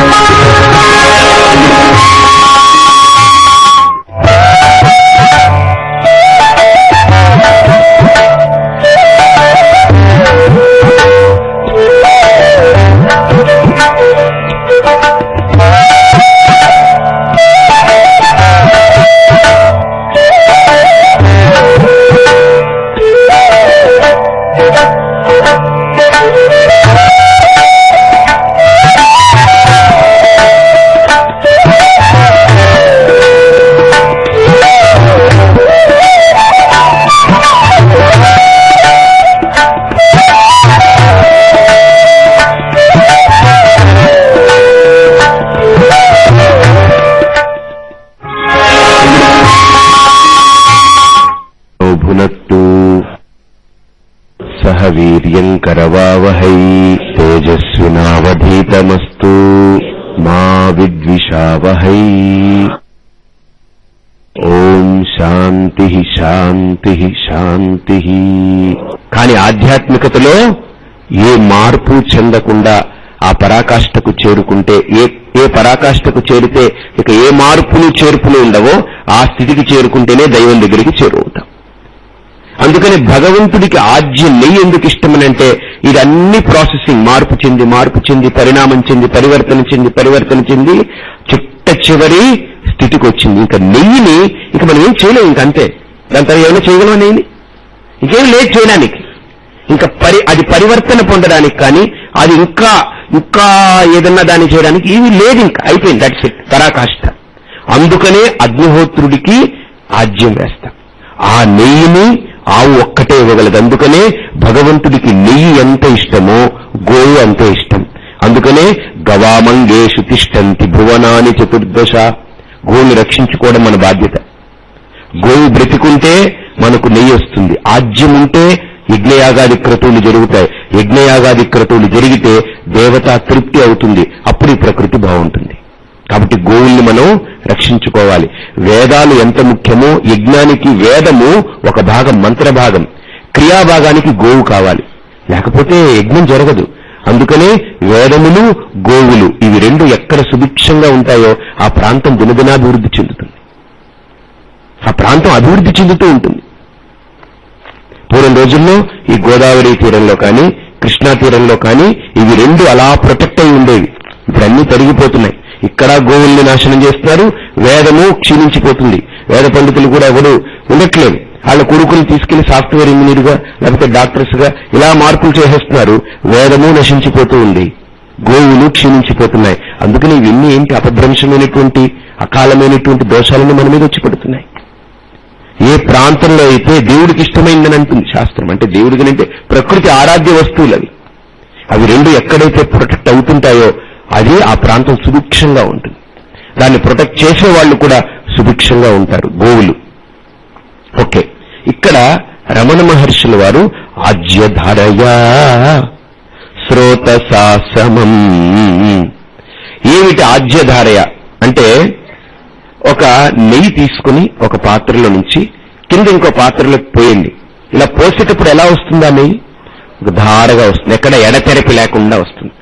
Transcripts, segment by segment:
Thank you. వీర్యం కరవావహై తేజస్వినావధీతమస్తు మా విద్విషావహై. ఓం శాంతి శాంతి శాంతి. కాని ఆధ్యాత్మికతలో ఏ మార్పు చెందకుండా ఆ పరాకాష్ఠకు చేరుకుంటే ఏ ఏ పరాకాష్ఠకు చేరితే ఇక ఏ మార్పులు చేర్పులు ఉండవో ఆ స్థితికి చేరుకుంటేనే దైవం దగ్గరికి చేరువుతాం అందుకని భగవంతుడికి ఆజ్య నెయ్యి ఎందుకు ఇష్టమనంటే ఇది అన్ని ప్రాసెసింగ్. మార్పు చెంది మార్పు చెంది పరిణామం చెంది పరివర్తన చెంది పరివర్తన చెంది చిట్ట చివరి స్థితికి వచ్చింది. ఇంకా నెయ్యిని ఇక మనం ఏం చేయలేము ఇంక అంతే. దాని తర్వాత ఏమైనా చేయగలమా నెయ్యిని? ఇంకేం లేదు చేయడానికి. ఇంకా పరి అది పరివర్తన పొందడానికి కానీ అది ఇంకా ఇంకా ఏదన్నా దాన్ని చేయడానికి ఇవి లేదు ఇంకా. అయిపోయింది. దట్స్ ఇట్ పరాకాష్ట అందుకనే అగ్నిహోత్రుడికి ఆజ్యం వేస్తాం. ఆ నెయ్యిని ఆవు ఒక్కటే ఇవ్వగలదు. అందుకనే భగవంతుడికి నెయ్యి ఎంత ఇష్టమో గోవు అంతే ఇష్టం. అందుకనే గవామంగేషు తిష్టంతి భువనాని చతుర్దశ. గోవుని రక్షించుకోవడం మన బాధ్యత. గోవు బ్రతికుంటే మనకు నెయ్యి వస్తుంది. ఆజ్యం ఉంటే యజ్ఞయాగాది క్రతువులు జరుగుతాయి. యజ్ఞయాగాది క్రతువులు జరిగితే దేవత తృప్తి అవుతుంది. అప్పుడు ఈ ప్రకృతి బాగుంటుంది. కాబట్టి గోవుల్ని మనం రక్షించుకోవాలి. వేదాలు ఎంత ముఖ్యమో యజ్ఞానికి వేదము ఒక భాగం మంత్ర భాగం క్రియాభాగానికి గోవు కావాలి. లేకపోతే యజ్ఞం జరగదు. అందుకనే వేదములు గోవులు ఇవి రెండు ఎక్కడ సుభిక్షంగా ఉంటాయో ఆ ప్రాంతం దినదినాభివృద్ధి చెందుతుంది. ఆ ప్రాంతం అభివృద్ధి చెందుతూ ఉంటుంది. పూర్వం రోజుల్లో ఈ గోదావరి తీరంలో కానీ కృష్ణా తీరంలో కానీ ఇవి రెండు అలా ప్రొటెక్ట్ అయి ఉండేవి. ఇవన్నీ తరిగిపోతున్నాయి. ఇక్కడ గోవుల్ని నాశనం చేస్తున్నారు. వేదము క్షీణించిపోతుంది. వేద పండితులు కూడా ఎవరు ఉండట్లేదు. వాళ్ళ కొడుకులు తీసుకెళ్ళి సాఫ్ట్వేర్ ఇంజనీర్గా లేకపోతే డాక్టర్స్గా ఇలా మార్పులు చేసేస్తున్నారు. వేదము నశించిపోతూ ఉంది. గోవులు క్షీణించిపోతున్నాయి. అందుకని ఇవన్నీ ఏంటి అపభ్రంశమైనటువంటి అకాలమైనటువంటి దోషాలను మన మీద వచ్చి పడుతున్నాయి. ఏ ప్రాంతంలో అయితే దేవుడికి ఇష్టమైందని అంటుంది శాస్త్రం. అంటే దేవుడికి అంటే ప్రకృతి ఆరాధ్య వస్తువులు అవి. అవి రెండు ఎక్కడైతే ప్రొటెక్ట్ అవుతుంటాయో అది ఆ ప్రాంతం సుభిక్షంగా ఉంటుంది. దాన్ని ప్రొటెక్ట్ చేసే వాళ్ళు కూడా సుభిక్షంగా ఉంటారు గోవులు. ఓకే. ఇక్కడ రమణ మహర్షుల వారు ఆజ్యధారయా శ్రోతసాసమం ఏమిటి ఆజ్యధారయ? అంటే ఒక నెయ్యి తీసుకుని ఒక పాత్రలో నుంచి కింద ఇంకో పాత్రలోకి పోయింది. ఇలా పోసేటప్పుడు ఎలా వస్తుందా నెయ్యి? ఒక ధారగా వస్తుంది. ఎక్కడ ఎడతెరపి లేకుండా వస్తుంది.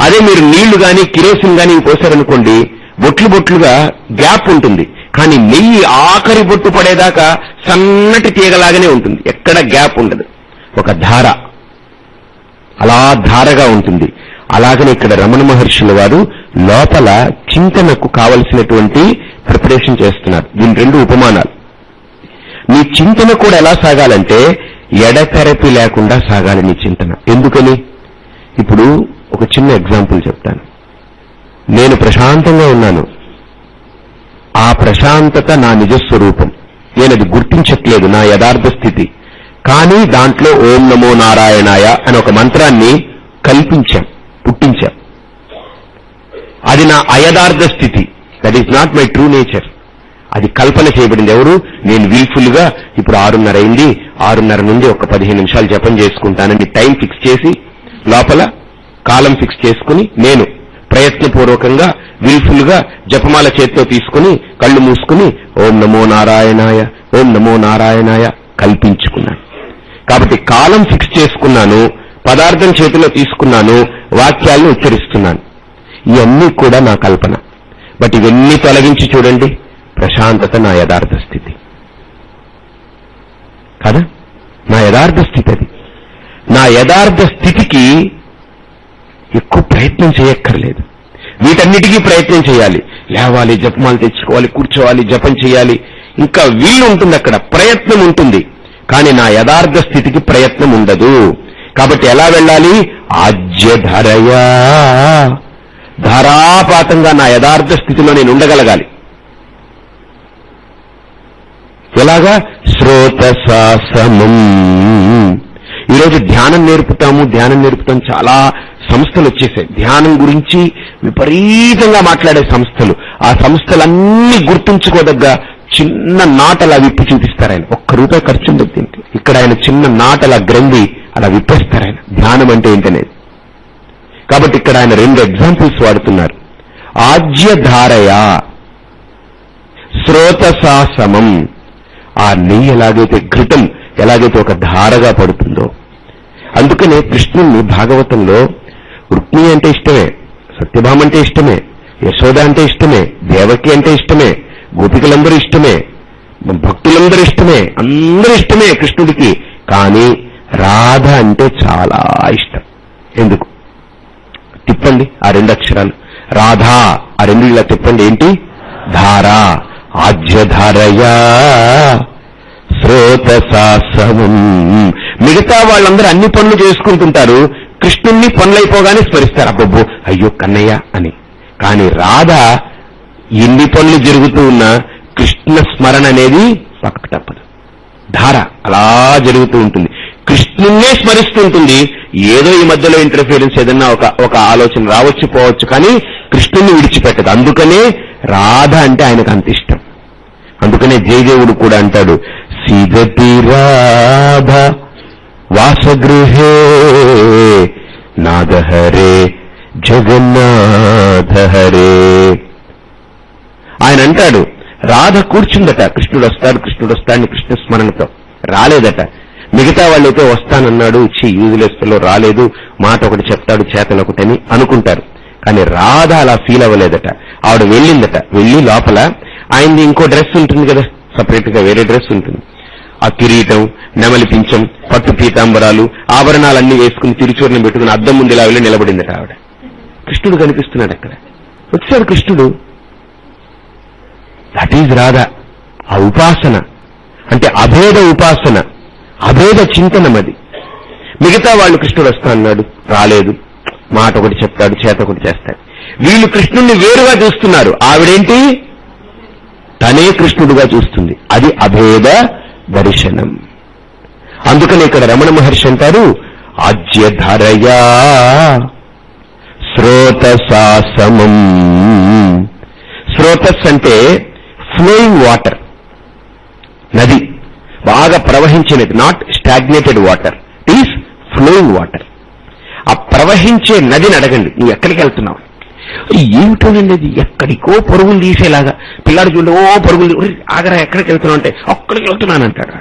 అదే మీరు నీళ్ళు కానీ కిరోసిన్ కానీ పోసారనుకోండి బొట్లు బొట్లుగా గ్యాప్ ఉంటుంది. కానీ నెయ్యి ఆఖరి బొట్టు పడేదాకా సన్నటి తీగలాగానే ఉంటుంది. ఎక్కడ గ్యాప్ ఉండదు. ఒక ధార. అలా ధారగా ఉంటుంది. అలాగనే ఇక్కడ రమణ మహర్షుల వారు లోపల చింతనకు కావలసినటువంటి ప్రిపరేషన్ చేస్తున్నారు. దీని రెండు ఉపమానాలు. నీ చింతన కూడా ఎలా సాగాలంటే ఎడతెరపి లేకుండా సాగాలి నీ చింతన. ఎందుకని? ఇప్పుడు ఒక చిన్న ఎగ్జాంపుల్ చెప్తాను. నేను ప్రశాంతంగా ఉన్నాను. ఆ ప్రశాంతత నా నిజస్వరూపం. నేను అది గుర్తించట్లేదు నా యథార్థ స్థితి. కానీ దాంట్లో ఓం నమో నారాయణాయ అని ఒక మంత్రాన్ని కల్పించాం పుట్టించాం. అది నా అయథార్థ స్థితి. That is not my true nature అది కల్పన చేయబడింది ఎవరు? నేను విల్ఫుల్గా ఇప్పుడు ఆరున్నర అయింది. ఆరున్నర నుండి ఒక పదిహేను నిమిషాలు జపం చేసుకుంటానని టైం ఫిక్స్ చేసి లోపల కాలం ఫిక్స్ చేసుకుని నేను ప్రయత్నపూర్వకంగా విల్ఫుల్గా జపమాల చేత్తో తీసుకుని కళ్ళు మూసుకుని ఓం నమో నారాయణాయ ఓం నమో నారాయణాయ కల్పించుకున్నాను. కాబట్టి కాలం ఫిక్స్ చేసుకున్నాను పదార్థం చేతిలో తీసుకున్నాను వాక్యాలను ఉచ్చరిస్తున్నాను. ఇవన్నీ కూడా నా కల్పన. బట్ ఇవన్నీ తొలగించి చూడండి ప్రశాంతత నా యథార్థ స్థితి. కదా? నా యథార్థ స్థితి అది. నా యథార్థ స్థితికి ఎక్కువ ప్రయత్నం చేయక్కర్లేదు. వీటన్నిటికీ ప్రయత్నం చేయాలి. లేవాలి జపమాలు తెచ్చుకోవాలి కూర్చోవాలి జపం చేయాలి. ఇంకా వీలు ఉంటుంది అక్కడ ప్రయత్నం ఉంటుంది. కానీ నా యథార్థ స్థితికి ప్రయత్నం ఉండదు. కాబట్టి ఎలా వెళ్ళాలి? ఆజ్యధరయా. ధారాపాతంగా నా యథార్థ స్థితిలో నేను ఉండగలగాలి. ఎలాగా? శ్రోతసాసమం ఈరోజు ధ్యానం నేర్పుతాము ధ్యానం నేర్పుతాం చాలా సంస్థలు వచ్చేసాయి. ధ్యానం గురించి విపరీతంగా మాట్లాడే సంస్థలు. ఆ సంస్థలన్నీ గుర్తుంచుకోదగ్గ చిన్న నాటలా విప్పి చూపిస్తారు ఆయన. ఒక్క రూపాయి ఖర్చు ఉండదు దీనికి. ఇక్కడ ఆయన చిన్న నాటలా గ్రంథి అలా విప్పేస్తారు ఆయన. ధ్యానం అంటే ఏంటనేది. కాబట్టి ఇక్కడ ఆయన రెండు ఎగ్జాంపుల్స్ వాడుతున్నారు. ఆజ్యధారయ శ్రోతసాసమం ఆ నెయ్యి ఎలాగైతే ఘృతం ఎలాగైతే ఒక ధారగా పడుతుందో అందుకనే కృష్ణుణ్ణి భాగవతంలో రుక్మిణి అంటే ఇష్టమే సత్యభామ అంటే ఇష్టమే యశోద అంటే ఇష్టమే దేవకి అంటే ఇష్టమే గోపికలందరూ ఇష్టమే భక్తులందరూ ఇష్టమే అందరూ ఇష్టమే కృష్ణుడికి. కానీ రాధ అంటే చాలా ఇష్టం. ఎందుకు? తిప్పండి ఆ రెండు అక్షరాలు. రాధా ఆ రెండు ఇలా తిప్పండి. ఏంటి? ధార ఆజ్యధారయా శ్రోతసాసవం మిగతా వాళ్ళందరూ అన్ని పనులు చేసుకుంటుంటారు. కృష్ణుణ్ణి పనులైపోగానే స్మరిస్తారు. అబ్బబ్బో అయ్యో కన్నయ్య అని. కానీ రాధ ఎన్ని పనులు జరుగుతూ ఉన్నా కృష్ణ స్మరణ అనేది పక్కకు తప్పదు. ధార అలా జరుగుతూ ఉంటుంది. కృష్ణున్నే స్మరిస్తుంటుంది ఏదో ఈ మధ్యలో ఇంటర్ఫియరెన్స్ ఏదన్నా ఒక ఒక ఆలోచన రావచ్చు పోవచ్చు కానీ కృష్ణుని విడిచిపెట్టదు. అందుకనే రాధ అంటే ఆయనకు అంత ఇష్టం. అందుకనే జయదేవుడు కూడా అంటాడు సిగతి రాధ వాసగృహే నాదహరే జగన్నాథహరే. ఆయన అంటాడు రాధ కూర్చుందట కృష్ణుడు వస్తాడు కృష్ణుడు వస్తాడని కృష్ణ స్మరణతో. రాలేదట. మిగతా వాళ్ళైతే వస్తానన్నాడు ఇచ్చి యూజ్లెస్లో రాలేదు మాట ఒకటి చెప్తాడు చేతలు ఒకటని అనుకుంటారు. కానీ రాధ అలా ఫీల్ అవ్వలేదట. ఆవిడ వెళ్ళిందట వెళ్ళి లోపల ఆయనది ఇంకో డ్రెస్ ఉంటుంది కదా సపరేట్గా వేరే డ్రెస్ ఉంటుంది. ఆ కిరీటం నెమలి పించం పట్టు పీతాంబరాలు ఆభరణాలన్నీ వేసుకుని తిరుచూర్ణం పెట్టుకుని అద్దం ముందు ఇలా వెళ్ళి నిలబడిందట ఆవిడ. కృష్ణుడు కనిపిస్తున్నాడు అక్కడ. వచ్చాడు కృష్ణుడు. దట్ ఈజ్ రాధ ఆ ఉపాసన. అంటే అభేద ఉపాసన. అభేద చింతనం అది. మిగతా వాళ్ళు కృష్ణుడు వస్తా అన్నాడు. రాలేదు. మాట ఒకటి చెప్తాడు చేత ఒకటి చేస్తాడు. వీళ్ళు కృష్ణుణ్ణి వేరుగా చూస్తున్నారు. ఆవిడేంటి? తనే కృష్ణుడుగా చూస్తుంది. అది అభేద దర్శనం. అందుకని ఇక్కడ రమణ మహర్షి అంటారు ఆజ్యధరయా శ్రోతసాసమం శ్రోతస్ అంటే ఫ్లోయింగ్ వాటర్ నది. బాగా ప్రవహించినది not stagnated water is flowing water ఆ ప్రవహించే నదిని అడగండి నువ్వు ఎక్కడికి వెళ్తున్నావు? ఏమిటోనండి అది ఎక్కడికో పరుగులు తీసేలాగా. పిల్లాడు చూడండి ఓ పరుగులు ఆగరా ఎక్కడికి వెళ్తున్నావు అంటే అక్కడికి వెళ్తున్నాను అంటాడు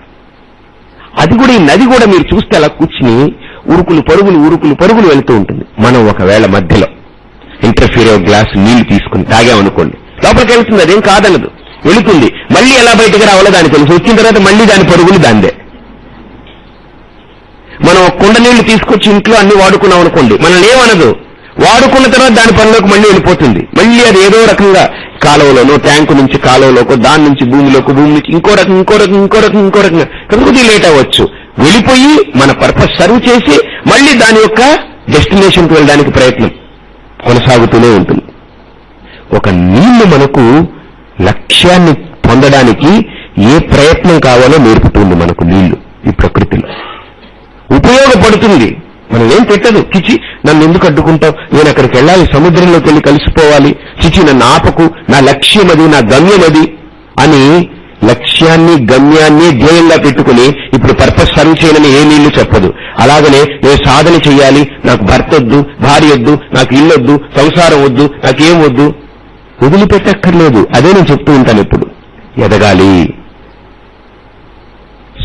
అది కూడా ఈ నది కూడా మీరు చూస్తే అలా కూర్చుని ఉరుకులు పరుగులు ఉరుకులు పరుగులు వెళ్తూ ఉంటుంది. మనం ఒకవేళ మధ్యలో ఇంటర్ఫీరో గ్లాస్ నీళ్ళు తీసుకుని తాగామనుకోండి లోపలికి వెళ్తుంది అదేం కాదనదు. వెళుతుంది. మళ్ళీ ఎలా బయటకు రావాలో దాని తెలుసు. వచ్చిన తర్వాత మళ్ళీ దాని పరుగులు దాందే. మనం కుండ నీళ్ళు తీసుకొచ్చి ఇంట్లో అన్ని వాడుకున్నాం అనుకోండి మనల్ని ఏమనదు? వాడుకున్న తర్వాత దాని పనిలోకి మళ్ళీ వెళ్ళిపోతుంది. మళ్ళీ అది ఏదో రకంగా కాలువలోనో ట్యాంకు నుంచి కాలువలోకో దాని నుంచి భూమిలోకి భూమి నుంచి ఇంకో రకం ఇంకో రకం ఇంకో రకం ఇంకో రకంగా కొద్దిగా లేట్ అవ్వచ్చు. వెళ్ళిపోయి మన పర్పస్ సర్వ్ చేసి మళ్ళీ దాని యొక్క డెస్టినేషన్కి వెళ్ళడానికి ప్రయత్నం కొనసాగుతూనే ఉంటుంది. ఒక నీళ్ళు మనకు లక్ష్యాన్ని పొందడానికి ఏ ప్రయత్నం కావాలో నేర్పుతుంది మనకు నీళ్ళు ఈ ప్రకృతిలో. ఉపయోగపడుతుంది. మనం ఏం పెట్టదు. చిచి నన్ను ఎందుకు అడ్డుకుంటావు? నేను అక్కడికి వెళ్ళాలి సముద్రంలోకి వెళ్ళి కలిసిపోవాలి. చిచి నన్ను ఆపకు. నా లక్ష్యం అది నా గమ్యం అది అని లక్ష్యాన్ని గమ్యాన్ని ధ్యేయంగా పెట్టుకుని ఇప్పుడు పర్పస్ సర్వ్ చేయనని ఏ నీళ్ళు చెప్పదు. అలాగనే నేను సాధన చేయాలి. నాకు భర్త వద్దు భార్య వద్దు నాకు ఇల్లు వద్దు సంసారం వద్దు నాకేం వద్దు? వదిలిపెట్టక్కర్లేదు. అదే నేను చెప్తూ ఉంటాను ఇప్పుడు. ఎదగాలి.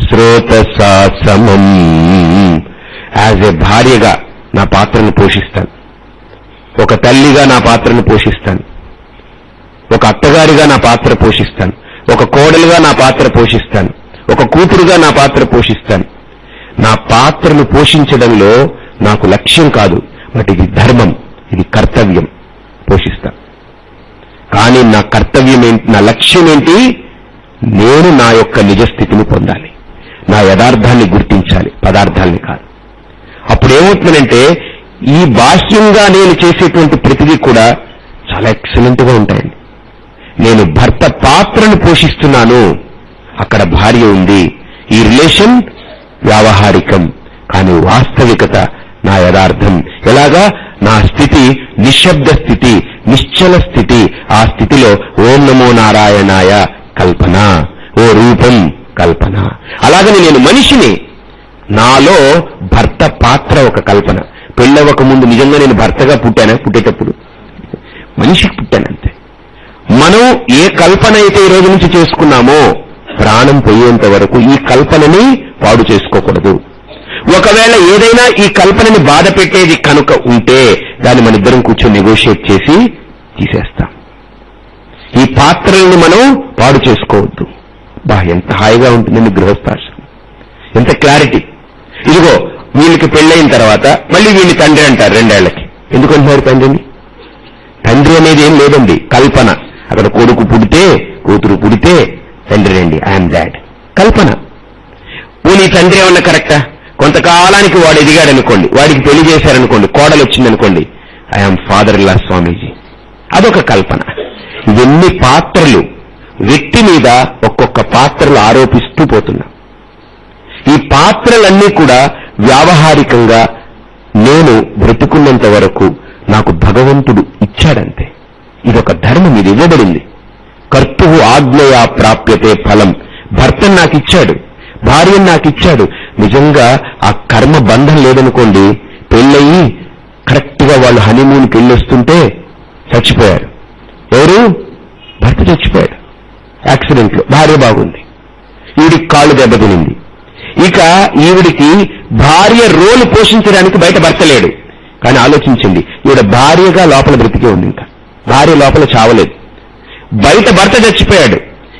శ్రోతసాసమం యాజ్ ఏ భార్యగా నా పాత్రను పోషిస్తాను. ఒక తల్లిగా నా పాత్రను పోషిస్తాను. ఒక అత్తగారిగా నా పాత్ర పోషిస్తాను. ఒక కోడలుగా నా పాత్ర పోషిస్తాను. ఒక కూతురుగా నా పాత్ర పోషిస్తాను. నా పాత్రను పోషించడంలో నాకు లక్ష్యం కాదు బట్ ఇది ధర్మం ఇది కర్తవ్యం పోషిస్తాను. కానీ నా కర్తవ్యం ఏంటి నా లక్ష్యం ఏంటి? నేను నా యొక్క నిజస్థితిని పొందాలి. నా యథార్థాన్ని గుర్తించాలి పదార్థాల్ని కాదు. అప్పుడు ఏమవుతుందంటే ఈ బాహ్యంగా నేను చేసేటువంటి ప్రతిదీ కూడా చాలా ఎక్సలెంట్గా ఉంటాయండి. నేను భర్త పాత్రను పోషిస్తున్నాను. అక్కడ భార్య ఉంది. ఈ రిలేషన్ వ్యావహారికం కానీ వాస్తవికత నా యథార్థం. ఎలాగా? నా స్థితి నిశ్శబ్ద స్థితి నిశ్చల స్థితి. ఆ స్థితిలో ఓం నమో నారాయణాయ కల్పన ఓ రూపం కల్పన. అలాగని నేను మనిషిని నాలో భర్త పాత్ర ఒక కల్పన. పెళ్ళవక ముందు నిజంగా నేను భర్తగా పుట్టానా? పుట్టేటప్పుడు. మనిషికి పుట్టానంతే మనం ఏ కల్పన అయితే ఈ రోజు నుంచి చేసుకున్నామో ప్రాణం పోయేంత వరకు ఈ కల్పనని పాడు చేసుకోకూడదు. ఒకవేళ ఏదైనా ఈ కల్పనని బాధ పెట్టేది కనుక ఉంటే దాన్ని మన ఇద్దరం కూర్చొని నెగోషియేట్ చేసి తీసేస్తాం. ఈ పాత్రల్ని మనం పాడు చేసుకోవద్దు. బా ఎంత హాయిగా ఉంటుందండి గృహస్థాశ్రమం. ఎంత క్లారిటీ ఇదిగో వీళ్ళకి పెళ్ళైన తర్వాత మళ్ళీ వీళ్ళు తండ్రి అంటారు రెండేళ్ళకి ఎందుకంటున్నారు తండ్రిని? తండ్రి అనేది ఏం లేదండి కల్పన. అక్కడ కొడుకు పుడితే కూతురు పుడితే తండ్రి రండి ఐఎమ్ దాడ్ కల్పన. పోనీ తండ్రి ఏమన్నా కరెక్టా? కొంతకాలానికి వాడు ఎదిగాడు అనుకోండి వాడికి పెళ్ళి చేశారనుకోండి కోడలు వచ్చిందనుకోండి ఐఎమ్ ఫాదర్ ఇల్లా స్వామీజీ. అదొక కల్పన. ఇవన్నీ పాత్రలు. వ్యక్తి మీద ఒక్కొక్క పాత్రలు ఆరోపిస్తూ పోతున్నా. ఈ పాత్రలన్నీ కూడా వ్యావహారికంగా నేను బ్రతుకున్నంత వరకు నాకు భగవంతుడు ఇచ్చాడంతే. ఇదొక ధర్మం ఇది ఇవ్వబడింది. కర్తువు ఆజ్ఞయా ప్రాప్యతే ఫలం. భర్తను నాకు ఇచ్చాడు భార్యను నాకు ఇచ్చాడు. నిజంగా ఆ కర్మ బంధం లేదనుకోండి పెళ్ళయి కరెక్ట్గా వాళ్ళు హనీమూన్కి వెళ్ళొస్తుంటే చచ్చిపోయారు. ఎవరు? భర్త చచ్చిపోయాడు. యాక్సిడెంట్లో భార్య బాగుంది. ఈడికి కాళ్ళు దెబ్బతినింది. ఇక ఈవిడికి భార్య రోలు పోషించడానికి బయట భర్త లేడు కానీ ఆలోచించండి ఈవిడ భార్యగా లోపల బ్రతికే ఉంది ఇంకా. భార్య లోపల చావలేదు. బయట భర్త చచ్చిపోయాడు.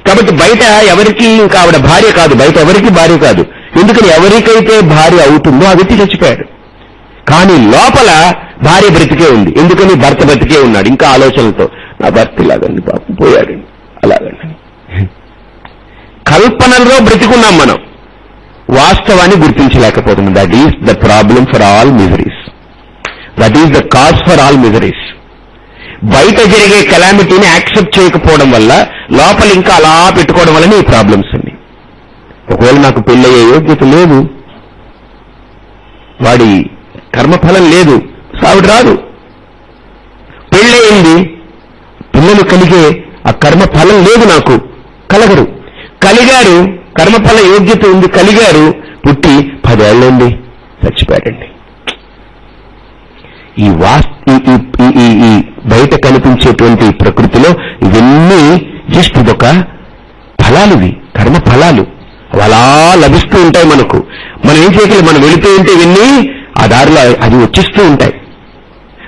కాబట్టి బయట ఎవరికి ఇంకా ఆవిడ భార్య కాదు బయట ఎవరికి భార్య కాదు. ఎందుకని ఎవరికైతే భార్య అవుతుందో ఆ వ్యక్తి చచ్చిపోయాడు. కానీ లోపల భార్య బ్రతికే ఉంది. ఎందుకని భర్త బ్రతికే ఉన్నాడు? ఇంకా ఆలోచనలతో నా భర్త ఇలాగండి పాపం పోయాడండి అలాగండి. కల్పనలో బ్రతికున్నాం మనం. వాస్తవాన్ని గుర్తించలేకపోతున్నాం. That is the problem for all miseries that is the cause for all miseries బయట జరిగే కెలామిటీని యాక్సెప్ట్ చేయకపోవడం వల్ల లోపల ఇంకా అలా పెట్టుకోవడం వల్లనే ఈ ప్రాబ్లమ్స్ అండి ఒకవేళ నాకు పెళ్ళయ్యే యోగ్యత లేదు వాడి కర్మఫలం లేదు సావిడ రాదు. పెళ్ళయింది పిల్లలు కలిగే ఆ కర్మ ఫలం లేదు నాకు కలగరు. కలిగారు కర్మఫల యోగ్యత ఉంది కలిగారు పుట్టి పదేళ్ళండి చచ్చిపోయాడండి. ఈ వాస్ ఈ బయట కనిపించేటువంటి ప్రకృతిలో ఇవన్నీ జస్ట్ ఇదొక ఫలాలు ఇవి కర్మ ఫలాలు అలా లభిస్తూ ఉంటాయి మనకు. మనం ఏం చేయగలం? మనం వెళుతూ ఉంటే ఇవన్నీ ఆ దారిలో అది వచ్చిస్తూ ఉంటాయి.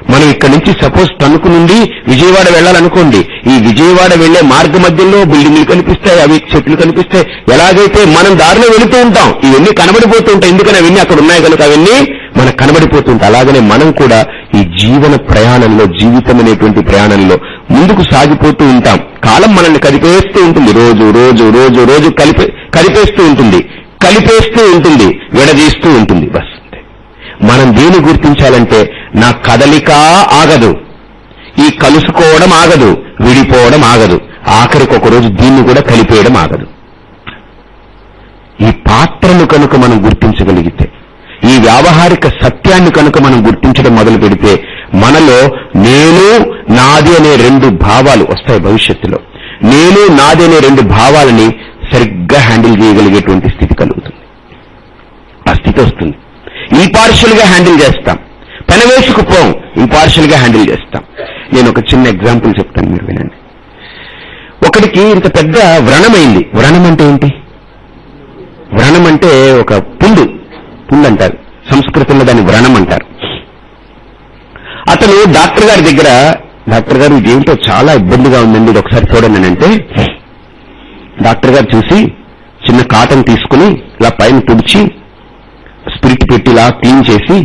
మనం ఇక్కడి నుంచి సపోజ్ తణుకు నుండి విజయవాడ వెళ్ళాలనుకోండి ఈ విజయవాడ వెళ్ళే మార్గ మధ్యలో బిల్డింగ్లు కనిపిస్తాయి అవి చెట్లు కనిపిస్తాయి. ఎలాగైతే మనం దారిలో వెళుతూ ఉంటాం ఇవన్నీ కనబడిపోతూ ఉంటాయి. ఎందుకని అవన్నీ అక్కడ ఉన్నాయి కనుక అవన్నీ మనకు కనబడిపోతుంటాయి అలాగనే మనం కూడా ఈ జీవన ప్రయాణంలో జీవితం అనేటువంటి ప్రయాణంలో ముందుకు సాగిపోతూ ఉంటాం. కాలం మనల్ని కలిపేస్తూ ఉంటుంది. రోజు రోజు రోజు రోజు కలిపే కలిపేస్తూ ఉంటుంది. కలిపేస్తూ ఉంటుంది. విడదీస్తూ ఉంటుంది. బస్ మనం దేని గుర్తించాలంటే నా కదలిక ఆగదు. ఈ కలుసుకోవడం ఆగదు విడిపోవడం ఆగదు. ఆఖరికి ఒకరోజు దీన్ని కూడా కలిపేయడం ఆగదు. ఈ పాత్రను కనుక మనం గుర్తించగలిగితే ఈ వ్యావహారిక సత్యాన్ని కనుక మనం గుర్తించడం మొదలు పెడితే మనలో నేను నాది అనే రెండు భావాలు వస్తాయి భవిష్యత్తులో. నేను నాది అనే రెండు భావాలని సరిగ్గా హ్యాండిల్ చేయగలిగేటువంటి స్థితి కలుగుతుంది. ఆ స్థితి వస్తుంది. ఈ గా హ్యాండిల్ చేస్తాం. పెనవేసుకుపోం ఇంపార్షియల్గా హ్యాండిల్ చేస్తాం. నేను ఒక చిన్న ఎగ్జాంపుల్ చెప్తాను మీరు వినండి. ఒకడికి ఇంత పెద్ద వ్రణమైంది. వ్రణం అంటే ఏంటి? వ్రణం అంటే ఒక పుండు. పుండు అంటారు సంస్కృతంలో దాన్ని వ్రణం అంటారు. అతను డాక్టర్ గారి దగ్గర డాక్టర్ గారు ఇదేంటో చాలా ఇబ్బందిగా ఉందండి ఇది ఒకసారి చూడండి అంటే డాక్టర్ గారు చూసి చిన్న కాటన్ తీసుకుని ఇలా పైన తుడిచి స్పిరిట్ పెట్టి ఇలా క్లీన్ చేసి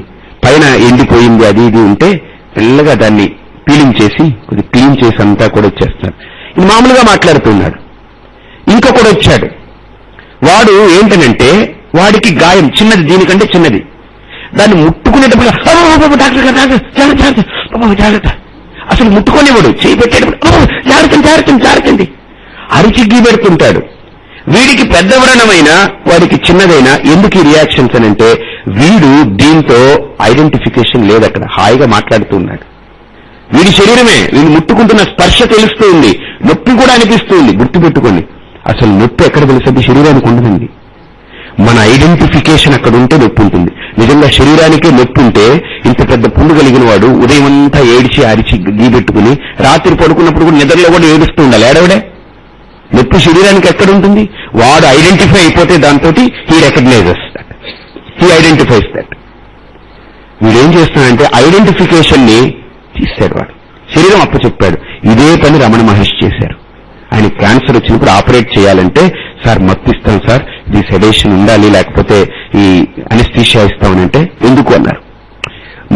పైన ఎండిపోయింది అది ఇది ఉంటే మెల్లగా దాన్ని పీలింగ్ చేసి కొద్ది క్లీన్ చేసి అంతా కూడా వచ్చేస్తారు ఇది మామూలుగా మాట్లాడుతున్నాడు. ఇంకొకడు వచ్చాడు. వాడు ఏంటనంటే వాడికి గాయం చిన్నది దీనికంటే చిన్నది. దాన్ని ముట్టుకునేటప్పుడు డాక్టర్ గారు డాక్టర్ జాగ్రత్త జాగ్రత్త జాగ్రత్త అసలు ముట్టుకునేవాడు చేయి పెట్టేటప్పుడు జాగ్రత్త జాగ్రత్త జాగ్రత్తండి అరిచి గీ పెడుతుంటాడు. వీడికి పెద్ద వ్రణమైన వాడికి చిన్నదైనా ఎందుకు ఈ రియాక్షన్స్ అని అంటే వీడు దీంతో ఐడెంటిఫికేషన్ లేదు అక్కడ. హాయిగా మాట్లాడుతూ ఉన్నాడు. వీడి శరీరమే వీడు ముట్టుకుంటున్న స్పర్శ తెలుస్తూ ఉంది నొప్పి కూడా అనిపిస్తూ ఉంది గుర్తుపెట్టుకోండి అసలు నొప్పి ఎక్కడ తెలుస్తుంది శరీరానికి ఉండదండి. మన ఐడెంటిఫికేషన్ అక్కడ ఉంటే నొప్పి ఉంటుంది. నిజంగా శరీరానికే నొప్పి ఉంటే ఇంత పెద్ద పుండు కలిగిన వాడు ఉదయం అంతా ఏడిచి అరిచి గీ పెట్టుకుని రాత్రి పడుకున్నప్పుడు కూడా నిద్రలో కూడా ఏడుస్తూ ఉండాలి. ఏడవడే? నొప్పి శరీరానికి ఎక్కడ ఉంటుంది? వాడు ఐడెంటిఫై అయిపోతే దాంతో he recognizes he identifies that వీడేం చేస్తున్నాడంటే ఐడెంటిఫికేషన్ని తీస్తాడు వాడు. శరీరం అప్పచెప్పాడు ఇదే పని రమణ మహర్షి చేశారు. ఆయన క్యాన్సర్ వచ్చినప్పుడు ఆపరేట్ చేయాలంటే సార్ మత్తు ఇస్తాం సార్. ఇది సెడేషన్ ఉండాలి లేకపోతే ఈ అనిస్థీషియా ఇస్తామనంటే ఎందుకు? అన్నారు.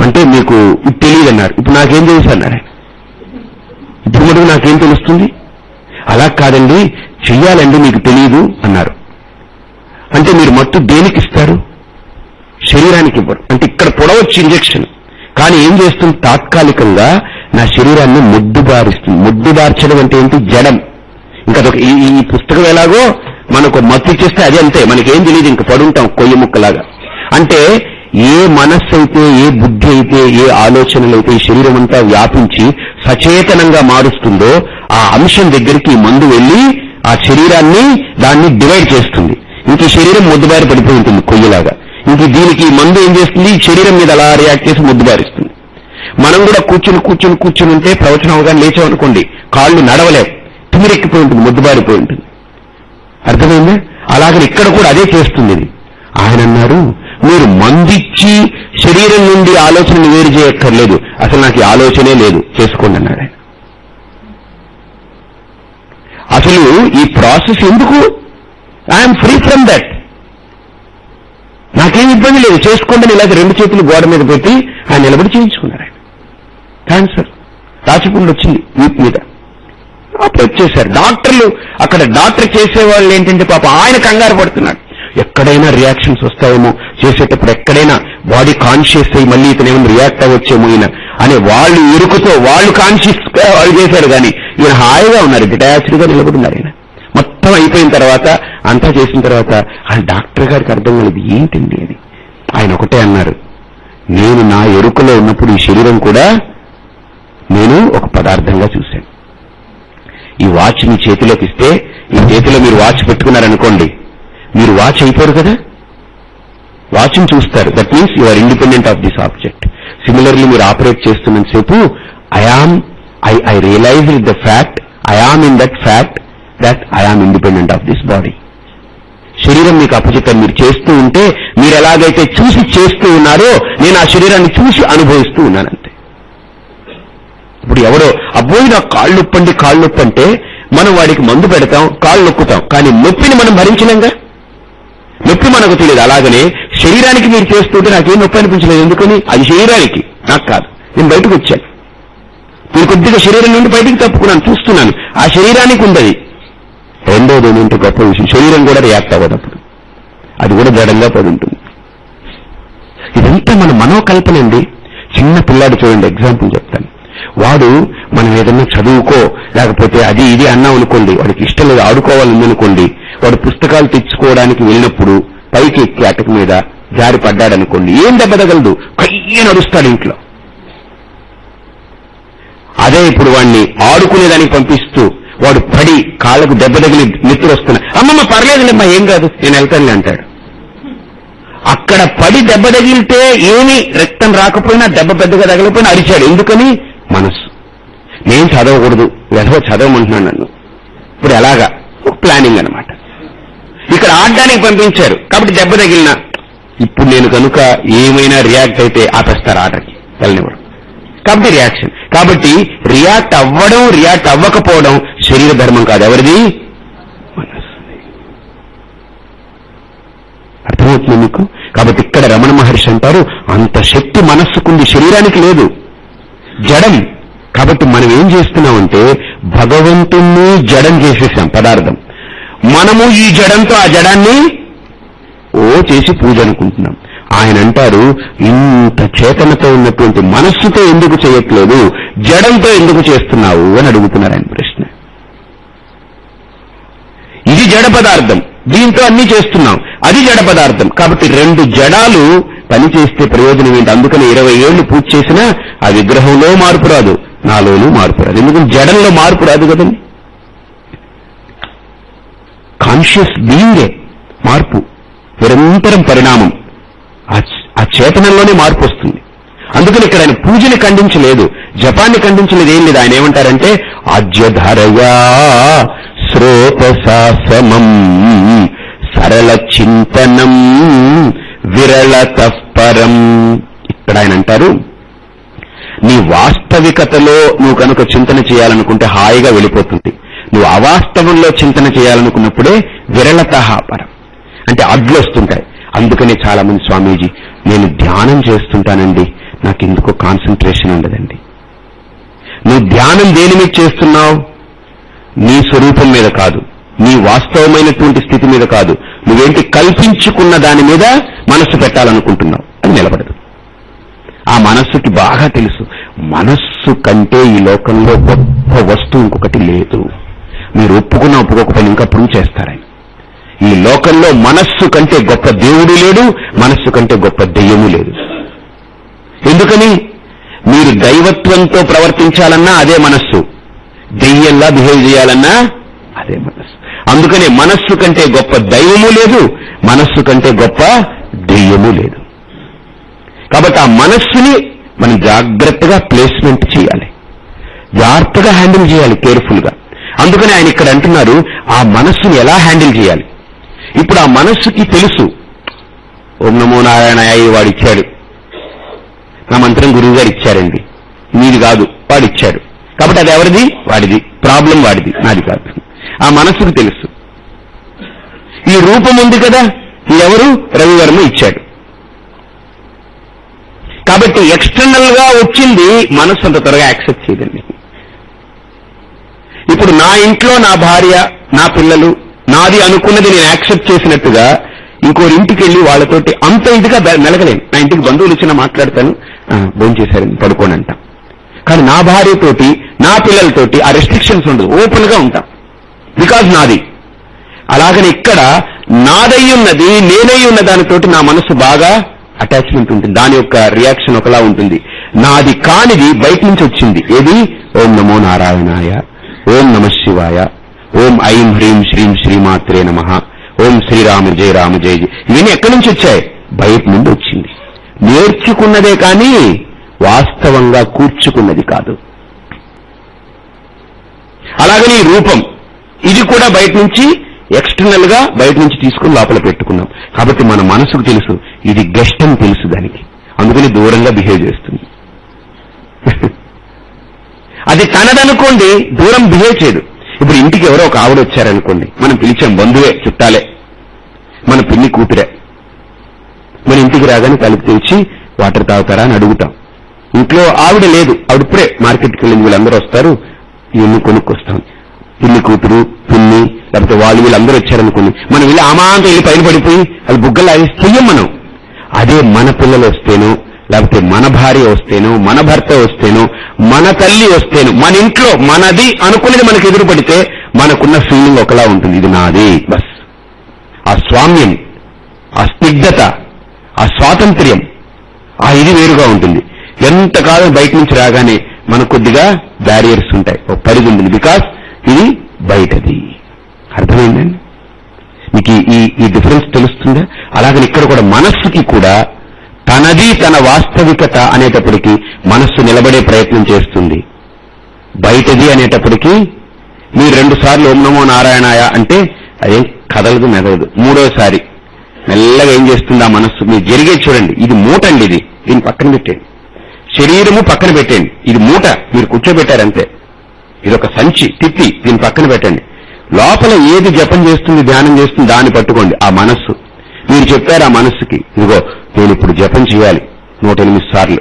అంటే మీకు ఇది తెలియదు అన్నారు ఇప్పుడు నాకేం తెలుసు అన్నారు ఇప్పుడు మటుకు నాకేం తెలుస్తుంది? అలా కాదండి. చెయ్యాలండి మీకు తెలియదు అన్నారు. అంటే మీరు మత్తు దేనికి ఇస్తారు? శరీరానికి ఇవ్వరు. అంటే ఇక్కడ పొడవచ్చు ఇంజెక్షన్ కానీ ఏం చేస్తుంది? తాత్కాలికంగా నా శరీరాన్ని ముద్దుబారిస్తుంది ముద్దుబార్చడం అంటే ఏంటి? జడం. ఇంకా అదొక ఈ ఈ పుస్తకం ఎలాగో మనకు మత్తు ఇచ్చేస్తే అది అంతే. మనకేం తెలియదు ఇంక పడుంటాం కొయ్య ముక్కలాగా. అంటే ఏ మనస్సు అయితే ఏ బుద్ధి అయితే ఏ ఆలోచనలు అయితే ఈ శరీరం అంతా వ్యాపించి సచేతనంగా మారుస్తుందో ఆ అంశం దగ్గరికి మందు వెళ్ళి ఆ శరీరాన్ని దాన్ని డివైడ్ చేస్తుంది. ఇంక శరీరం ముద్దుబారి పడిపోయి ఉంటుంది కొయ్యలాగా. ఇంక దీనికి మందు ఏం చేస్తుంది? శరీరం మీద అలా రియాక్ట్ చేసి మొద్దుబారిస్తుంది మనం కూడా కూర్చుని కూర్చుని కూర్చుని ఉంటే ప్రవచనం అవగానే లేచామనుకోండి కాళ్ళు నడవలేవు. తిమిరెక్కిపోయి ఉంటుంది ముద్దుబారిపోయి ఉంటుంది. అర్థమైందా? అలాగని ఇక్కడ కూడా అదే చేస్తుంది ఇది. ఆయన అన్నారు మీరు మందిచ్చి శరీరం నుండి ఆలోచనను వేరు చేయక్కర్లేదు. అసలు నాకు ఆలోచనే లేదు. చేసుకోండి అన్నాడు ఆయన. అసలు ఈ ప్రాసెస్ ఎందుకు? ఐఎమ్ ఫ్రీ ఫ్రమ్ దట్ నాకేం ఇబ్బంది లేదు. చేసుకోండి అని ఇలాగ రెండు చేతులు గోడ మీద పెట్టి ఆయన నిలబడి చేయించుకున్నారు ఆయన. క్యాన్సర్ రాచకుండా వచ్చింది వీప్ మీద. ఆపరేట్ చేశారు డాక్టర్లు అక్కడ డాక్టర్ చేసేవాళ్ళు ఏంటంటే పాప ఆయన కంగారు పడుతున్నాడు. ఎక్కడైనా రియాక్షన్స్ వస్తాయేమో? చేసేటప్పుడు ఎక్కడైనా బాడీ కాన్షియస్ అయ్యి మళ్ళీ ఇతను ఏమైనా రియాక్ట్ అవ్వచ్చేమో ఈయన అని వాళ్ళు ఇరుకుతో వాళ్ళు కాన్షియస్ వాళ్ళు చేశారు కానీ ఈయన హాయిగా ఉన్నారు. డిటాచ్డ్గా నిలబడున్నారు ఆయన అర్థం అయిపోయిన తర్వాత అంతా చేసిన తర్వాత ఆ డాక్టర్ గారికి అర్థం కాలేదు ఏంటండి అది ఆయన ఒకటే అన్నారు నేను నా ఎరుకలో ఉన్నప్పుడు ఈ శరీరం కూడా నేను ఒక పదార్థంగా చూశాను. ఈ వాచ్ మీ చేతిలోకి ఇస్తే ఈ చేతిలో మీరు వాచ్ పెట్టుకున్నారనుకోండి మీరు వాచ్ అయిపోరు కదా? వాచ్ని చూస్తారు. That means you are independent of this object similarly మీరు operate చేస్తున్నంతసేపు I am I I realize with the fact I am in that fact that I am independent of this body శరీరం మీకు అపచితం మీరు చేస్తూ ఉంటే మీరు ఎలాగైతే చూసి చేస్తూ ఉన్నారో నేను ఆ శరీరాన్ని చూసి అనుభవిస్తూ ఉన్నానంతే. ఇప్పుడు ఎవడో అబ్బోయి నా కాళ్ళు నొప్పండి కాళ్ళు నొప్పి అంటే మనం వాడికి మందు పెడతాం కాళ్ళు నొక్కుతాం. కానీ నొప్పిని మనం భరించలేంగా? నొప్పి మనకు తెలియదు. అలాగనే శరీరానికి మీరు చేస్తుంటే నాకేం నొప్పి అనిపించలేదు. ఎందుకని? అది శరీరానికి నాకు కాదు. నేను బయటకు వచ్చాను. నేను కొద్దిగా శరీరం నుండి బయటికి తప్పుకున్నాను చూస్తున్నాను. ఆ శరీరానికి ఉండదు. రెండోది ఏంటంటే గొప్ప విషయం. శరీరం కూడా రియాక్ట్ అవ్వదప్పుడు అది కూడా జడంగా పడి ఉంటుంది ఇదంతా మన మనోకల్పనండి చిన్న పిల్లాడు చూడండి ఎగ్జాంపుల్ చెప్తాను. వాడు మనం ఏదన్నా చదువుకో లేకపోతే అది ఇది అన్నాం అనుకోండి వాడికి ఇష్టం లేదు ఆడుకోవాలని అనుకోండి వాడు పుస్తకాలు తెచ్చుకోవడానికి వెళ్ళినప్పుడు పైకి ఎక్కి అటక మీద జారి పడ్డాడనుకోండి ఏం దెబ్బ తగలదు? కయ్య నడుస్తాడు ఇంట్లో. అదే ఇప్పుడు వాడిని ఆడుకునేదానికి పంపిస్తూ వాడు పడి కాళ్ళకు దెబ్బ తగిలి నిద్ర వస్తున్నాయి. అమ్మమ్మ పర్లేదులేమ్మా ఏం కాదు నేను వెళ్తానులే అంటాడు. అక్కడ పడి దెబ్బ తగిలితే ఏమీ రక్తం రాకపోయినా దెబ్బ పెద్దగా తగలిపోయినా అరిచాడు. ఎందుకని? మనస్సు. నేను చదవకూడదు వెధవ చదవమంటున్నాను నన్ను. ఇప్పుడు ఎలాగా? ఒక ప్లానింగ్ అనమాట ఇక్కడ ఆడడానికి పంపించారు కాబట్టి దెబ్బ తగిలిన. ఇప్పుడు నేను కనుక ఏమైనా రియాక్ట్ అయితే ఆపేస్తారు ఆటకి వెళ్ళనివ్వడం కాబట్టి రియాక్షన్. కాబట్టి రియాక్ట్ అవ్వడం రియాక్ట్ అవ్వకపోవడం శరీర ధర్మం కాదు. ఎవరిది? అర్థమవుతుంది మీకు? కాబట్టి ఇక్కడ రమణ మహర్షి అంటారు అంత శక్తి మనస్సుకుంది శరీరానికి లేదు. జడం. కాబట్టి మనం ఏం చేస్తున్నామంటే భగవంతుణ్ణి జడం చేసేసాం పదార్థం. మనము ఈ జడంతో ఆ జడాన్ని ఓ చేసి పూజ అనుకుంటున్నాం. ఆయన అంటారు ఇంత చేతనతో ఉన్నటువంటి మనస్సుతో ఎందుకు చేయట్లేదు? జడంతో ఎందుకు చేస్తున్నావు? అని అడుగుతున్నారు ఆయన ప్రశ్న. ఇది జడ పదార్థం. దీంతో అన్ని చేస్తున్నాం. అది జడ పదార్థం. కాబట్టి రెండు జడాలు పనిచేస్తే ప్రయోజనం ఏంటి? అందుకని ఇరవై ఏళ్ళు పూజ చేసినా ఆ విగ్రహంలో మార్పు రాదు. నాలోనూ మార్పు రాదు. ఎందుకంటే జడంలో మార్పు రాదు కదండి. కాన్షియస్ బీయింగే మార్పు. నిరంతరం పరిణామం. ఆ- చేతనంలోనే మార్పు వస్తుంది. అందుకని ఇక్కడ ఆయన పూజని ఖండించలేదు. జపాన్ని ఖండించలేదు. ఏం లేదు. ఆయన ఏమంటారంటే ఆజ్యధరయా శ్రోతశాసమం సరళ చింతనం విరళత పరం ఇక్కడ ఆయన అంటారు నీ వాస్తవికతలో నువ్వు కనుక చింతన చేయాలనుకుంటే హాయిగా వెళ్ళిపోతుంది. నువ్వు అవాస్తవంలో చింతన చేయాలనుకున్నప్పుడే విరళత పరం అంటే అడ్లు వస్తుంటాయి. అందుకనే చాలా మంది స్వామీజీ నేను ధ్యానం చేస్తుంటానండి. నాకు ఎందుకో కాన్సన్ట్రేషన్ ఉండదండి. నువ్వు ధ్యానం దేని మీద చేస్తున్నావు? నీ స్వరూపం మీద కాదు. నీ వాస్తవమైనటువంటి స్థితి మీద కాదు. నువ్వేంటి కల్పించుకున్న దాని మీద మనస్సు పెట్టాలనుకుంటున్నావు అది నిలబడదు. ఆ మనస్సుకి బాగా తెలుసు. మనస్సు కంటే ఈ లోకంలో గొప్ప వస్తువు ఇంకొకటి లేదు. మీరు ఒప్పుకున్న ఒప్పుకోకపోయినా ఇంకా ప్రూవ్ చేస్తారని ఈ లోకంలో మనస్సు కంటే గొప్ప దేవుడు లేడు మనస్సు కంటే గొప్ప దెయ్యము లేదు. ఎందుకని? మీరు దైవత్వంతో ప్రవర్తించాలన్నా అదే మనస్సు. దెయ్యంలా బిహేవ్ చేయాలన్నా అదే మనస్సు. అందుకనే మనస్సు కంటే గొప్ప దైవము లేదు మనస్సు కంటే గొప్ప దెయ్యము లేదు. కాబట్టి ఆ మనస్సుని మనం జాగ్రత్తగా ప్లేస్మెంట్ చేయాలి. జాగ్రత్తగా హ్యాండిల్ చేయాలి కేర్ఫుల్గా అందుకని ఆయన ఇక్కడ అంటున్నారు ఆ మనస్సుని ఎలా హ్యాండిల్ చేయాలి? ఇప్పుడు ఆ మనస్సుకి తెలుసు ఓం నమో నారాయణ వాడు వాడిచ్చాడు నా మంత్రం గురువు గారు ఇచ్చారండి. మీది కాదు వాడిచ్చాడు కాబట్టి అది ఎవరిది? వాడిది. ప్రాబ్లం వాడిది. నాది కాదు. ఆ మనస్సుకు తెలుసు. ఈ రూపం ఉంది కదా? ఎవరు? రవివర్మ ఇచ్చాడు. కాబట్టి ఎక్స్టర్నల్గా వచ్చింది మనస్సు అంత త్వరగా యాక్సెప్ట్ చేయదండి. ఇప్పుడు నా ఇంట్లో నా భార్య నా పిల్లలు నాది అనుకున్నది నేను యాక్సెప్ట్ చేసినట్టుగా ఇంకోరి ఇంటికి వెళ్ళి వాళ్ళతోటి అంత ఇదిగా మెలగలేను. నా ఇంటికి బంధువులు వచ్చినా మాట్లాడతాను. భోజనం చేశారని పడుకోని కానీ నా భార్యతోటి నా పిల్లలతోటి ఆ రెస్ట్రిక్షన్స్ ఉండదు. ఓపెన్గా ఉంటాం. బికాజ్ నాది. అలాగని ఇక్కడ నాదై ఉన్నది నేనై ఉన్న దానితోటి నా మనసు బాగా అటాచ్మెంట్ ఉంటుంది. దాని యొక్క రియాక్షన్ ఒకలా ఉంటుంది. నాది కానిది బయట నుంచి వచ్చింది. ఏది? ఓం నమో నారాయణాయ ఓం నమ శివాయ ఓం ఐం హ్రీం శ్రీం శ్రీమాత్రే నమ ఓం శ్రీరామ జయ రామ జయ జయ. ఇవన్నీ ఎక్కడి నుంచి వచ్చాయి? బయట నుండి వచ్చింది. నేర్చుకున్నదే కానీ వాస్తవంగా కూర్చుకున్నది కాదు. అలాగని ఈ రూపం ఇది కూడా బయట నుంచి ఎక్స్టర్నల్గా బయట నుంచి తీసుకుని లోపల పెట్టుకున్నాం. కాబట్టి మన మనసుకు తెలుసు ఇది గెస్ట్ అని తెలుసు దానికి. అందుకని దూరంగా బిహేవ్ చేస్తుంది. అది తనదనుకోండి దూరం బిహేవ్ చేయదు. ఇప్పుడు ఇంటికి ఎవరో ఒక ఆవిడ వచ్చారనుకోండి మనం పిలిచాం బంధువే చుట్టాలే. మన పిన్ని కూతురే. మన ఇంటికి రాగానే తలుపు తెచ్చి వాటర్ తాగుతారా? అని అడుగుతాం. ఇంట్లో ఆవిడ లేదు ఆవిడ ఇప్పుడే మార్కెట్కి వెళ్ళింది వీళ్ళందరూ వస్తారు. ఇవన్నీ కొనుక్కొస్తాం. పిల్లి కూతురు పిల్లి లేకపోతే వాళ్ళు వీళ్ళందరూ వచ్చారనుకోండి. మనం వెళ్ళి అమాంతం వెళ్ళి పైన పడిపోయి అది బుగ్గలు ఆగి మనం. అదే మన పిల్లలు వస్తేనో లేకపోతే మన భార్య వస్తేనో మన భర్త వస్తేనో మన తల్లి వస్తేనో మన ఇంట్లో మనది అనుకునేది మనకు ఎదురు పడితే మనకున్న ఫీలింగ్ ఒకలా ఉంటుంది. ఇది నాది. బస్. ఆ స్వామ్యం ఆ స్నిగ్ధత ఆ స్వాతంత్ర్యం ఆ ఇది వేరుగా ఉంటుంది. ఎంతకాలం బయట నుంచి రాగానే మనకు కొద్దిగా బ్యారియర్స్ ఉంటాయి. ఒక పరిధి ఉంటుంది బికాస్ ఇది బయటది. అర్థమైందండి? మీకు ఈ- ఈ డిఫరెన్స్ తెలుస్తుందా? అలాగని ఇక్కడ కూడా మనస్సుకి కూడా తనది తన వాస్తవికత అనేటప్పటికీ మనస్సు నిలబడే ప్రయత్నం చేస్తుంది. బయటది అనేటప్పటికీ మీరు రెండు సార్లు ఓం నమో నారాయణాయ అంటే అదేం కదలదు మెదలదు. మూడోసారి మెల్లగా ఏం చేస్తుంది ఆ మనస్సు? మీరు జరిగే చూడండి. ఇది మూటండి ఇది. దీని పక్కన పెట్టండి శరీరము పక్కన పెట్టండి ఇది మూట మీరు కూర్చోబెట్టారంతే. ఇదొక సంచి తిప్పి దీన్ని పక్కన పెట్టండి. లోపల ఏది జపం చేస్తుంది ధ్యానం చేస్తుంది దాన్ని పట్టుకోండి. ఆ మనస్సు. మీరు చెప్పారు ఆ మనస్సుకి ఇదిగో నేను ఇప్పుడు జపం చేయాలి నూట ఎనిమిది సార్లు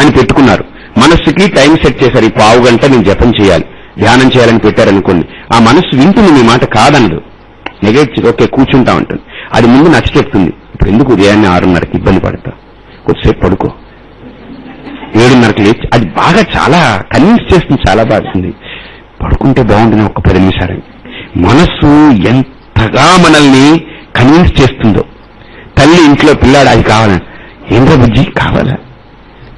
అని పెట్టుకున్నారు. మనస్సుకి టైం సెట్ చేశారు ఈ పావు గంట నేను జపం చేయాలి ధ్యానం చేయాలని పెట్టారనుకోండి. ఆ మనస్సు వింటుంది మీ మాట కాదనదు. నెగెట్ ఓకే కూర్చుంటా ఉంటుంది. అది ముందు నచ్చ చెప్తుంది. ఇప్పుడు ఎందుకు ఉదయాన్నే ఆరున్నరకి ఇబ్బంది పడతా? కొద్దిసేపు పడుకో. ఏడున్నరకు లేచి అది బాగా చాలా కన్విన్స్ చేస్తుంది చాలా బాగుంది పడుకుంటే బాగుంటుంది ఒక పది నిమిషాలు. మనస్సు ఎంతగా మనల్ని కన్విన్స్ చేస్తుందో. తల్లి ఇంట్లో పిల్లాడు అది కావాలని ఏంటో బుజ్జి కావాలా?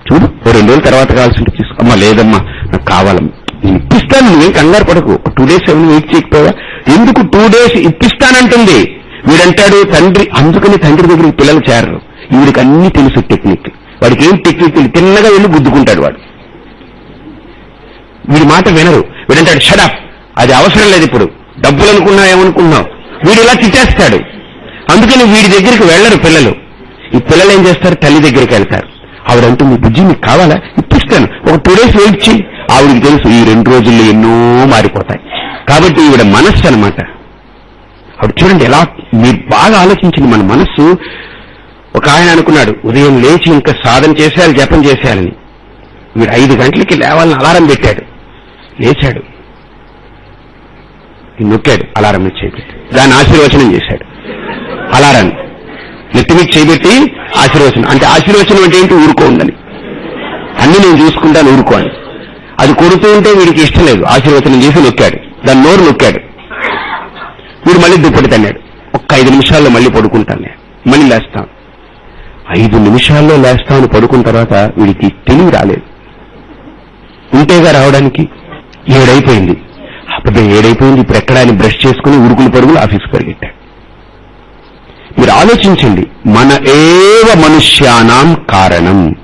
చూడు ఓ రెండు రోజుల తర్వాత కావాల్సి ఉంటే తీసుకో. అమ్మా లేదమ్మా నాకు కావాలమ్మా నేను ఇప్పిస్తాను నువ్వేం కంగారు పడకు. ఒక టూ డేస్ ఏమైనా వెయిట్ చేయకపోవా ఎందుకు టూ డేస్ ఇప్పిస్తానంటుంది? వీడంటాడు తండ్రి అందుకని తండ్రి దగ్గరికి పిల్లలు చేరరు. వీడికి అన్ని తెలుసు టెక్నిక్. వాడికి ఏం టెక్నిక్ తెలియదు. తిన్నగా వెళ్ళి గుద్దుకుంటాడు వాడు. వీడి మాట వినరు. వీడంటాడు షడప్ అది అవసరం లేదు ఇప్పుడు. డబ్బులు అనుకున్నా ఏమనుకున్నావు? వీడు ఇలా తిట్టేస్తాడు. అందుకని వీడి దగ్గరికి వెళ్ళరు పిల్లలు. ఈ పిల్లలు ఏం చేస్తారు? తల్లి దగ్గరికి వెళ్తారు. ఆవిడంటుంది బుజ్జి మీకు కావాలా? ఇప్పిస్తాను. ఒక టూ డేస్ వెయిట్ చేయి ఆవిడికి తెలుసు ఈ రెండు రోజుల్లో ఎన్నో మారిపోతాయి. కాబట్టి ఈవిడ మనస్సు అనమాట ఆవిడ చూడండి ఎలా మీరు బాగా ఆలోచించింది మన మనస్సు. ఒక ఆయన అనుకున్నాడు ఉదయం లేచి ఇంకా సాధన చేసేయాలి జపం చేసేయాలని. వీడు ఐదు గంటలకి లేవాలని అలారం పెట్టాడు. లేచాడు. నొక్కాడు అలారం మీద చేయబెట్టి దాన్ని ఆశీర్వచనం చేశాడు. అలారాన్ని. నెత్తి మీద చేపెట్టి ఆశీర్వచనం. అంటే ఆశీర్వచనం అంటే ఏంటి? ఊరుకో అన్ని నేను చూసుకుంటాను ఊరుకోండి అది కొడుతూ ఉంటే వీడికి ఇష్టం లేదు. ఆశీర్వచనం చేసి నొక్కాడు. దాని నోరు నొక్కాడు. వీడు మళ్ళీ దుప్పటి తన్నాడు. ఒక్క ఐదు నిమిషాల్లో మళ్ళీ పడుకుంటాను నేను. మళ్ళీ లేస్తాను. ఐదు నిమిషాల్లో లేస్తాను పడుకున్న తర్వాత వీడికి తెలివి రాలేదు. ఉంటేగా రావడానికి? ఏడైపోయింది. అప్పుడు ఏడైపోయింది. ఇప్పుడు ఎక్కడ ఆయన బ్రష్ చేసుకుని ఉరుకులు పరుగులు ఆఫీస్కి పరిగెట్టాడు. మీరు ఆలోచించండి. మన ఏవ మనుష్యానాం కారణం.